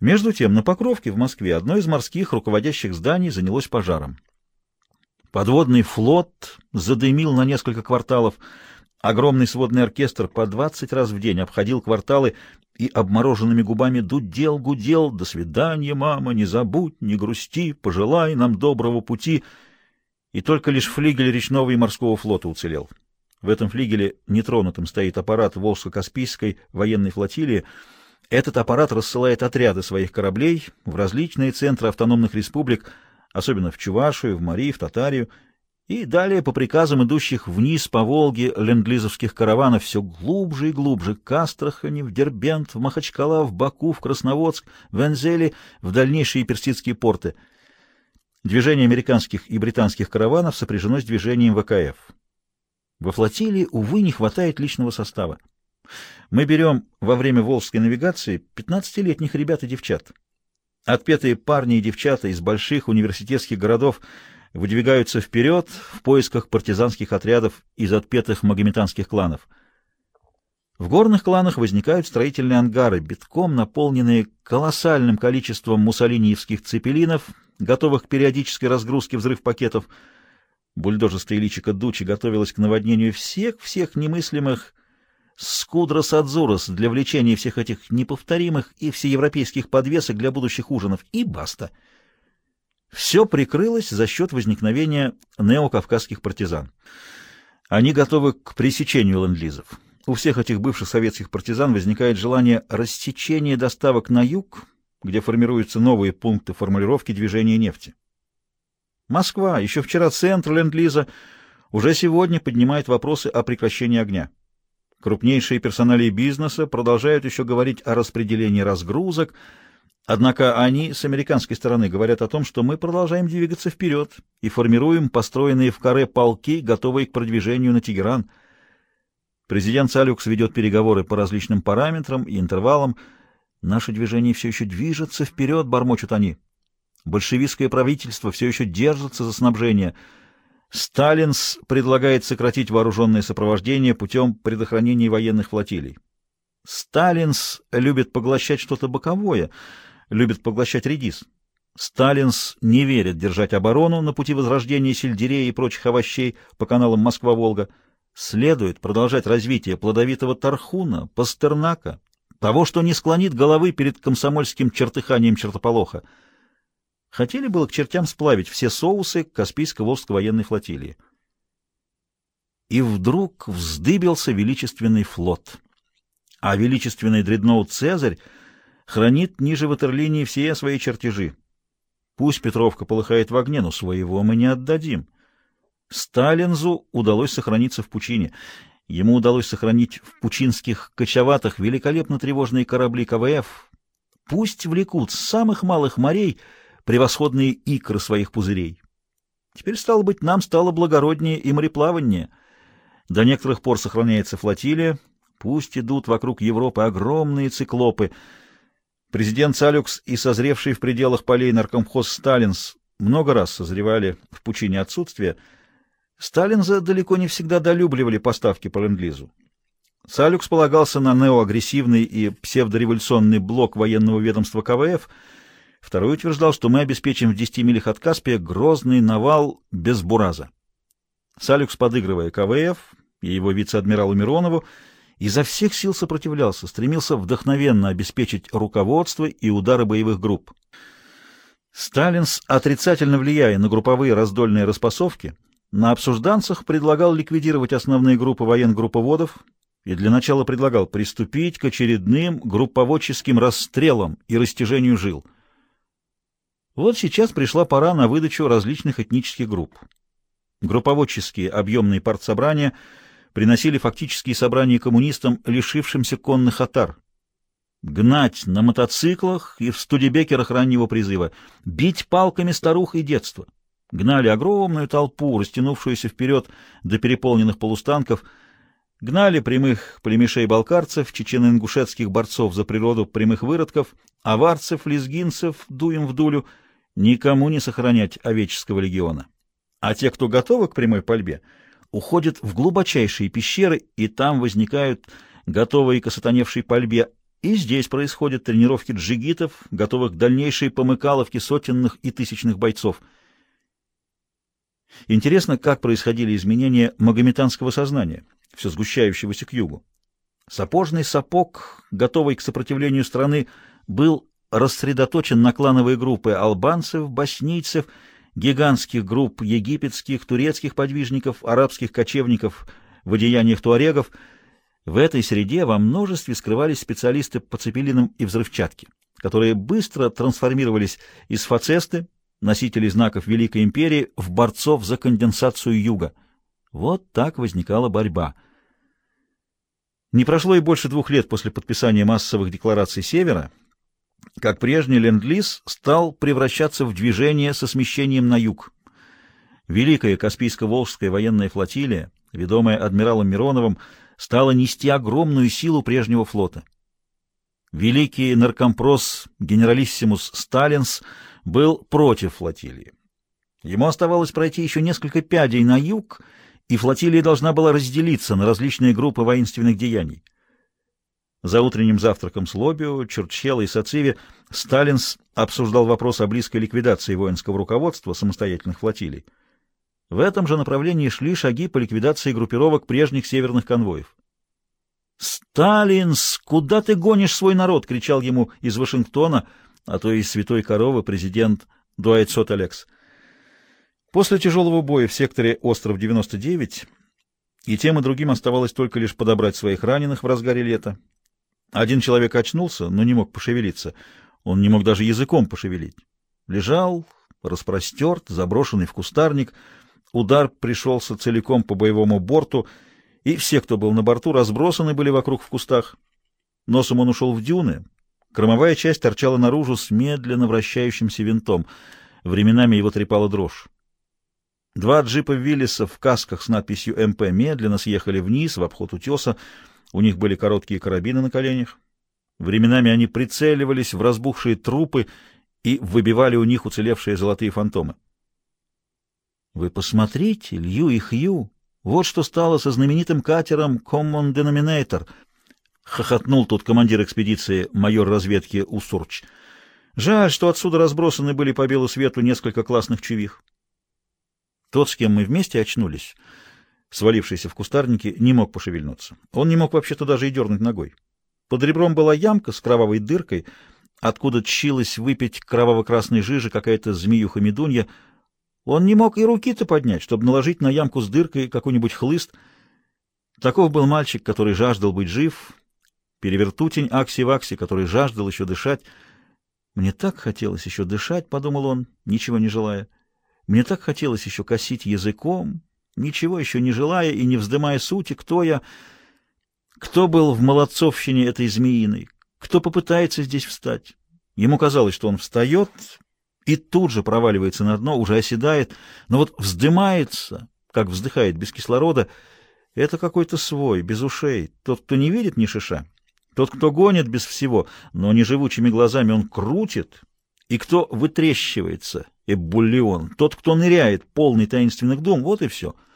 Между тем, на Покровке в Москве одно из морских руководящих зданий занялось пожаром. Подводный флот задымил на несколько кварталов. Огромный сводный оркестр по 20 раз в день обходил кварталы и обмороженными губами дудел, гудел. «До свидания, мама, не забудь, не грусти, пожелай нам доброго пути». И только лишь флигель речного и морского флота уцелел. В этом флигеле нетронутым стоит аппарат Волжско-Каспийской военной флотилии — этот аппарат рассылает отряды своих кораблей в различные центры автономных республик, особенно в Чувашию, в Мари, в Татарию, и далее по приказам идущих вниз по Волге ленд-лизовских караванов все глубже и глубже к Астрахани, в Дербент, в Махачкала, в Баку, в Красноводск, в Энзели, в дальнейшие персидские порты. Движение американских и британских караванов сопряжено с движением ВКФ. Во флотилии, увы, не хватает личного состава. Мы берем во время волжской навигации 15-летних ребят и девчат. Отпетые парни и девчата из больших университетских городов выдвигаются вперед в поисках партизанских отрядов из отпетых магометанских кланов. В горных кланах возникают строительные ангары, битком наполненные колоссальным количеством муссолиниевских цепелинов, готовых к периодической разгрузке взрыв пакетов. Бульдожистая личико Дучи готовилась к наводнению всех-всех немыслимых скудрос адзурос для влечения всех этих неповторимых и всеевропейских подвесок для будущих ужинов, и баста. Все прикрылось за счет возникновения неокавказских партизан. Они готовы к пресечению ленд-лизов. У всех этих бывших советских партизан возникает желание рассечения доставок на юг, где формируются новые пункты формулировки движения нефти. Москва, еще вчера центр ленд-лиза, уже сегодня поднимает вопросы о прекращении огня. Крупнейшие персонали бизнеса продолжают еще говорить о распределении разгрузок, однако они с американской стороны говорят о том, что мы продолжаем двигаться вперед и формируем построенные в каре полки, готовые к продвижению на Тегеран. Президент Салюкс ведет переговоры по различным параметрам и интервалам. Наше движение все еще движется вперед, бормочут они. Большевистское правительство все еще держится за снабжение — Сталинс предлагает сократить вооруженное сопровождение путем предохранения военных флотилий. Сталинс любит поглощать что-то боковое, любит поглощать редис. Сталинс не верит держать оборону на пути возрождения сельдерея и прочих овощей по каналам Москва-Волга. Следует продолжать развитие плодовитого тархуна, пастернака, того, что не склонит головы перед комсомольским чертыханием чертополоха. Хотели было к чертям сплавить все соусы Каспийско-Волжской военной флотилии. И вдруг вздыбился величественный флот. А величественный дредноут «Цезарь» хранит ниже ватерлинии все свои чертежи. Пусть Петровка полыхает в огне, но своего мы не отдадим. Сталинзу удалось сохраниться в пучине. Ему удалось сохранить в пучинских кочеватых великолепно тревожные корабли КВФ. Пусть влекут с самых малых морей — превосходные икры своих пузырей. Теперь, стало быть, нам стало благороднее и мореплавание. До некоторых пор сохраняется флотилия, пусть идут вокруг Европы огромные циклопы. Президент Салюкс и созревший в пределах полей наркомхоз Сталинс много раз созревали в пучине отсутствия. Сталинза далеко не всегда долюбливали поставки по ленд-лизу. Салюкс полагался на неоагрессивный и псевдореволюционный блок военного ведомства КВФ — Второй утверждал, что мы обеспечим в 10 милях от Каспия грозный навал без бураза. Салюкс, подыгрывая КВФ и его вице-адмиралу Миронову, изо всех сил сопротивлялся, стремился вдохновенно обеспечить руководство и удары боевых групп. Сталинс, отрицательно влияя на групповые раздольные распасовки, на обсужданцах предлагал ликвидировать основные группы военгрупповодов и для начала предлагал приступить к очередным групповодческим расстрелам и растяжению жил — вот сейчас пришла пора на выдачу различных этнических групп. Групповодческие объемные партсобрания приносили фактические собрания коммунистам, лишившимся конных отар. Гнать на мотоциклах и в студебекерах раннего призыва, бить палками старух и детства. Гнали огромную толпу, растянувшуюся вперед до переполненных полустанков, гнали прямых племешей-балкарцев, чечено-ингушетских борцов за природу прямых выродков, аварцев, лезгинцев, дуем в дулю — никому не сохранять овеческого легиона. А те, кто готовы к прямой пальбе, уходят в глубочайшие пещеры, и там возникают готовые к осатаневшей пальбе И здесь происходят тренировки джигитов, готовых к дальнейшей помыкаловке сотенных и тысячных бойцов. Интересно, как происходили изменения магометанского сознания, все сгущающегося к югу. Сапожный сапог, готовый к сопротивлению страны, был рассредоточен на клановые группы албанцев, боснийцев, гигантских групп египетских, турецких подвижников, арабских кочевников в одеяниях туарегов. В этой среде во множестве скрывались специалисты по цепелинам и взрывчатке, которые быстро трансформировались из фацесты, носителей знаков Великой Империи, в борцов за конденсацию юга. Вот так возникала борьба. Не прошло и больше двух лет после подписания массовых деклараций Севера, как прежний ленд-лиз стал превращаться в движение со смещением на юг. Великая Каспийско-Волжская военная флотилия, ведомая адмиралом Мироновым, стала нести огромную силу прежнего флота. Великий наркомпрос генералиссимус Сталинс был против флотилии. Ему оставалось пройти еще несколько пядей на юг, и флотилия должна была разделиться на различные группы воинственных деяний. За утренним завтраком с Лобио, Чурчхелло и Сациви Сталинс обсуждал вопрос о близкой ликвидации воинского руководства самостоятельных флотилий. В этом же направлении шли шаги по ликвидации группировок прежних северных конвоев. «Сталинс, куда ты гонишь свой народ?» — кричал ему из Вашингтона, а то из Святой Коровы президент Дуайт Алекс. После тяжелого боя в секторе «Остров-99» и тем и другим оставалось только лишь подобрать своих раненых в разгаре лета. Один человек очнулся, но не мог пошевелиться. Он не мог даже языком пошевелить. Лежал, распростерт, заброшенный в кустарник. Удар пришелся целиком по боевому борту, и все, кто был на борту, разбросаны были вокруг в кустах. Носом он ушел в дюны. Кромовая часть торчала наружу с медленно вращающимся винтом. Временами его трепала дрожь. Два джипа Виллиса в касках с надписью «МП» медленно съехали вниз в обход утеса. У них были короткие карабины на коленях. Временами они прицеливались в разбухшие трупы и выбивали у них уцелевшие золотые фантомы. Вы посмотрите, Лью и Хью, вот что стало со знаменитым катером Common Denominator, хохотнул тут командир экспедиции, майор разведки Усурч. Жаль, что отсюда разбросаны были по белу свету несколько классных чувих. Тот, с кем мы вместе очнулись, свалившийся в кустарнике, не мог пошевельнуться. Он не мог вообще-то даже и дернуть ногой. Под ребром была ямка с кровавой дыркой, откуда тщилась выпить кроваво-красной жижи какая-то змеюха-медунья. Он не мог и руки-то поднять, чтобы наложить на ямку с дыркой какой-нибудь хлыст. Таков был мальчик, который жаждал быть жив, перевертутень Акси-Вакси, который жаждал еще дышать. «Мне так хотелось еще дышать», — подумал он, ничего не желая. «Мне так хотелось еще косить языком, ничего еще не желая и не вздымая сути, кто я, кто был в молодцовщине этой змеиной, кто попытается здесь встать. Ему казалось, что он встает и тут же проваливается на дно, уже оседает, но вот вздымается, как вздыхает без кислорода, это какой-то свой, без ушей, тот, кто не видит ни шиша, тот, кто гонит без всего, но неживучими глазами он крутит, и кто вытрещивается, эбуллион, тот, кто ныряет, полный таинственных дум, вот и все —